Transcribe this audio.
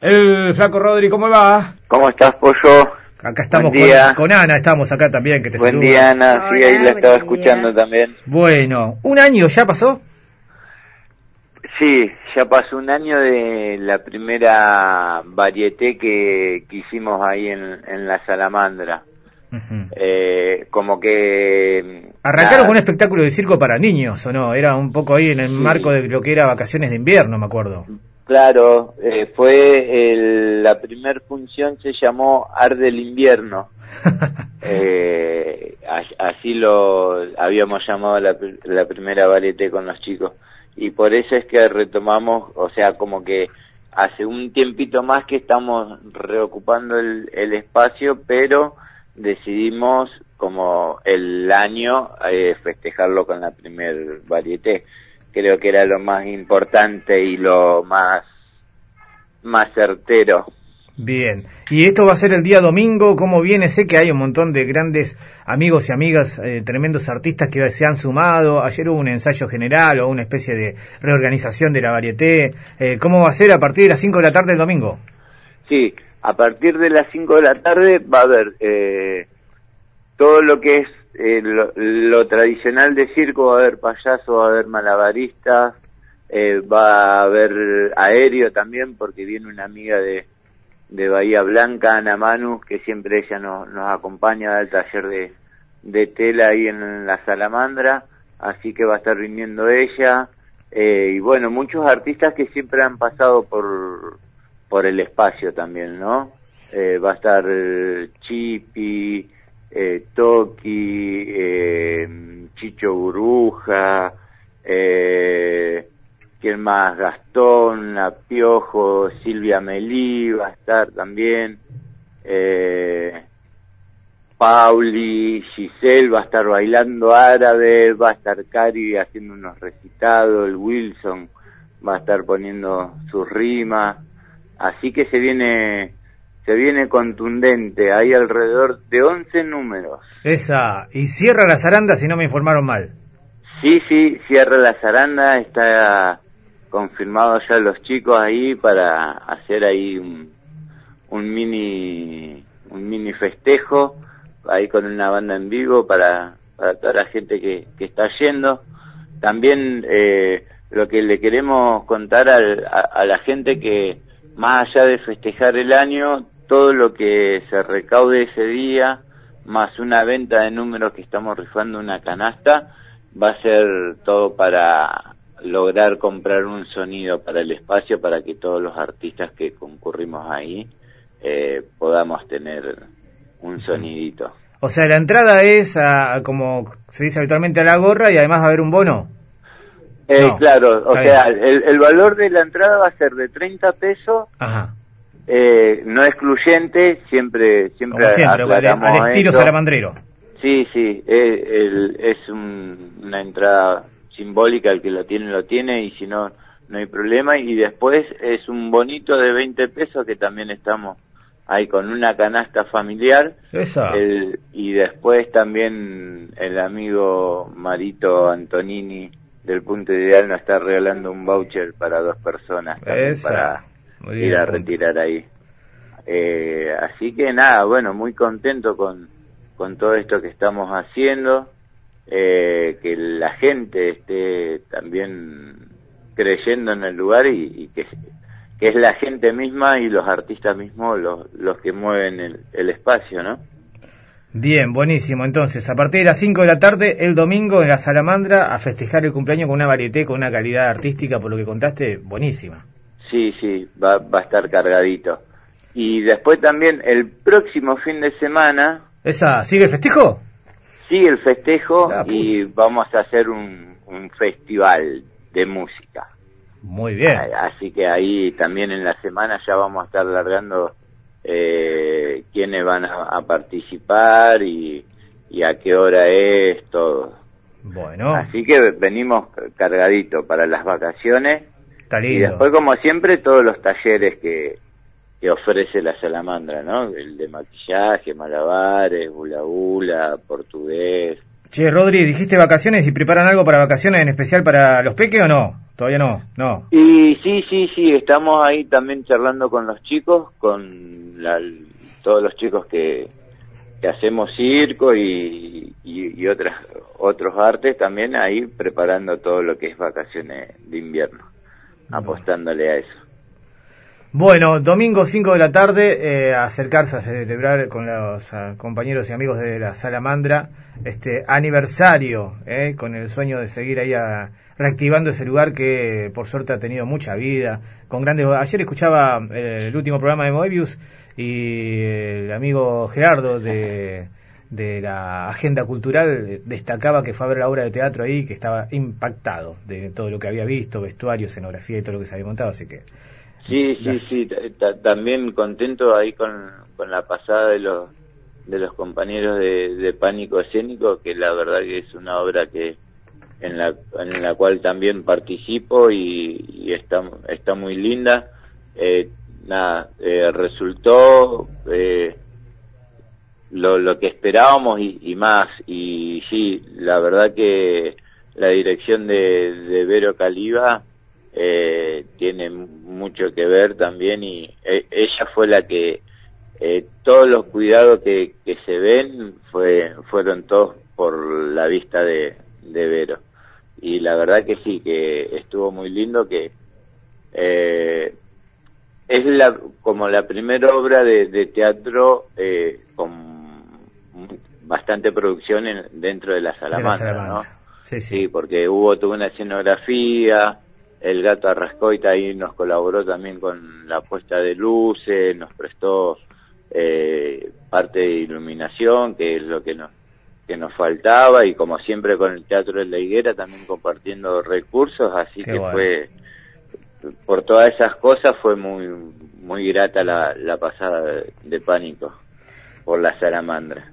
El flaco Rodri, ¿cómo va? ¿Cómo estás, Pollo? Acá estamos Buen día. con, con Ana, estamos acá también, que te Buen saluda. día, Ana. Sí, Hola, ahí la estaba día. escuchando también. Bueno, ¿un año ya pasó? Sí, ya pasó un año de la primera varieté que, que hicimos ahí en, en la Salamandra. Eh, como que... Arrancaron con un espectáculo de circo para niños, ¿o no? Era un poco ahí en el Sí. marco de lo que era vacaciones de invierno, me acuerdo. Claro, eh, fue el- la primer función se llamó Arde el Invierno. Eh, a- así lo habíamos llamado la, la primera varieté con los chicos. Y por eso es que retomamos, o sea, como que hace un tiempito más que estamos reocupando el, el espacio, pero decidimos como el año eh, festejarlo con la primer varieté. Creo que era lo más importante y lo más, más certero. Bien. ¿Y esto va a ser el día domingo? ¿Cómo viene? Sé que hay un montón de grandes amigos y amigas, eh, tremendos artistas que se han sumado. Ayer hubo un ensayo general o una especie de reorganización de la varieté. Eh, ¿Cómo va a ser a partir de las 5 de la tarde el domingo? Sí, a partir de las 5 de la tarde va a haber eh, todo lo que es eh, lo, lo tradicional de circo, va a haber payaso, va a haber malabaristas, eh, va a haber aéreo también, porque viene una amiga de, de Bahía Blanca, Ana Manu, que siempre ella nos, nos acompaña al taller de, de tela ahí en la Salamandra, así que va a estar viniendo ella. eh, y bueno, muchos artistas que siempre han pasado por, por el espacio también, ¿no? Eh, va a estar eh, Chipi, eh, Toki, eh, Chicho Burbuja, eh, ¿quién más? Gastón, La Piojo, Silvia Melí va a estar también, eh, Pauli, Giselle va a estar bailando árabe, va a estar Cari haciendo unos recitados, el Wilson va a estar poniendo sus rimas, así que se viene se viene contundente, hay alrededor de 11 números. Esa. Y cierra la zaranda si no me informaron mal. Sí, sí, cierra la zaranda, está confirmado ya los chicos ahí para hacer ahí un, un mini un mini festejo ahí con una banda en vivo para, para toda la gente que, que está yendo. También eh, lo que le queremos contar al- a, a la gente que más allá de festejar el año, todo lo que se recaude ese día, más una venta de números que estamos rifando una canasta, va a ser todo para lograr comprar un sonido para el espacio para que todos los artistas que concurrimos ahí eh, podamos tener un sonidito. O sea, la entrada es, a, como se dice habitualmente, a la gorra y además va a haber un bono. Eh, No, claro, o sea, el, el valor de la entrada va a ser de 30 pesos, Ajá. Eh, no excluyente, siempre siempre Como siempre, al, estilo esto. salamandrero. Sí, sí, eh, el- es un- una entrada simbólica, el que lo tiene lo tiene y si no, no hay problema. Y después es un bonito de 20 pesos que también estamos ahí con una canasta familiar. Esa. El- y después también el amigo Marito Antonini del Punto Ideal nos está regalando un voucher para dos personas Esa. para Muy ir a punto. retirar ahí. Eh, así que nada, bueno, muy contento con, con todo esto que estamos haciendo, eh, que la gente esté también creyendo en el lugar y, y que, que es la gente misma y los artistas mismos los, los que mueven el, el espacio, ¿no? Bien, buenísimo. Entonces, a partir de las 5 de la tarde, el domingo en la Salamandra, a festejar el cumpleaños con una varieté, con una calidad artística, por lo que contaste, buenísima. Sí, sí, va, va a estar cargadito. Y después también el próximo fin de semana ¿Esa sigue el festejo? sigue el festejo Ah, y vamos a hacer un, un festival de música. Muy bien. Así que ahí también en la semana ya vamos a estar largando eh, quiénes van a, a participar y, y a qué hora es todo. Bueno, Así que venimos cargadito para las vacaciones está y después como siempre todos los talleres que, que ofrece la salamandra, ¿no? El de maquillaje, malabares, hula hula, portugués, Che, Rodri, dijiste vacaciones y preparan algo para vacaciones en especial para los peques o no? Todavía no, no. Y sí, sí, sí, estamos ahí también charlando con los chicos, con todos los chicos que, que hacemos circo y, y, otras otros artes también ahí preparando todo lo que es vacaciones de invierno, apostándole a eso. Bueno, domingo 5 de la tarde, eh, acercarse a celebrar con los compañeros y amigos de la Salamandra este aniversario, eh, con el sueño de seguir ahí reactivando ese lugar que por suerte ha tenido mucha vida, con grandes... Ayer escuchaba eh, el último programa de Moebius y el amigo Gerardo de, de la agenda cultural destacaba que fue a ver la obra de teatro ahí, que estaba impactado de todo lo que había visto, vestuario, escenografía y todo lo que se había montado, así que Sí, sí, sí, también contento ahí con, con la pasada de los de los compañeros de, Pánico Escénico, que la verdad que es una obra que en la, en la cual también participo y, está, está muy linda. Eh, nada, eh, resultó eh, lo, lo que esperábamos y, y, más. Y sí, la verdad que la dirección de, de Vero Caliba eh, tiene mucho que ver también y eh, ella fue la que eh, todos los cuidados que, que se ven fue, fueron todos por la vista de, de Vero y la verdad que sí que estuvo muy lindo que eh, es la como la primera obra de, teatro eh, con bastante producción dentro de la salamandra, ¿no? Sí, sí. sí, porque hubo toda una escenografía, el gato Arrascoita ahí nos colaboró también con la puesta de luces, nos prestó eh, parte de iluminación, que es lo que nos, que nos faltaba, y como siempre con el Teatro de la Higuera también compartiendo recursos, así que fue, por todas esas cosas fue muy, muy grata la, la pasada de pánico por la salamandra.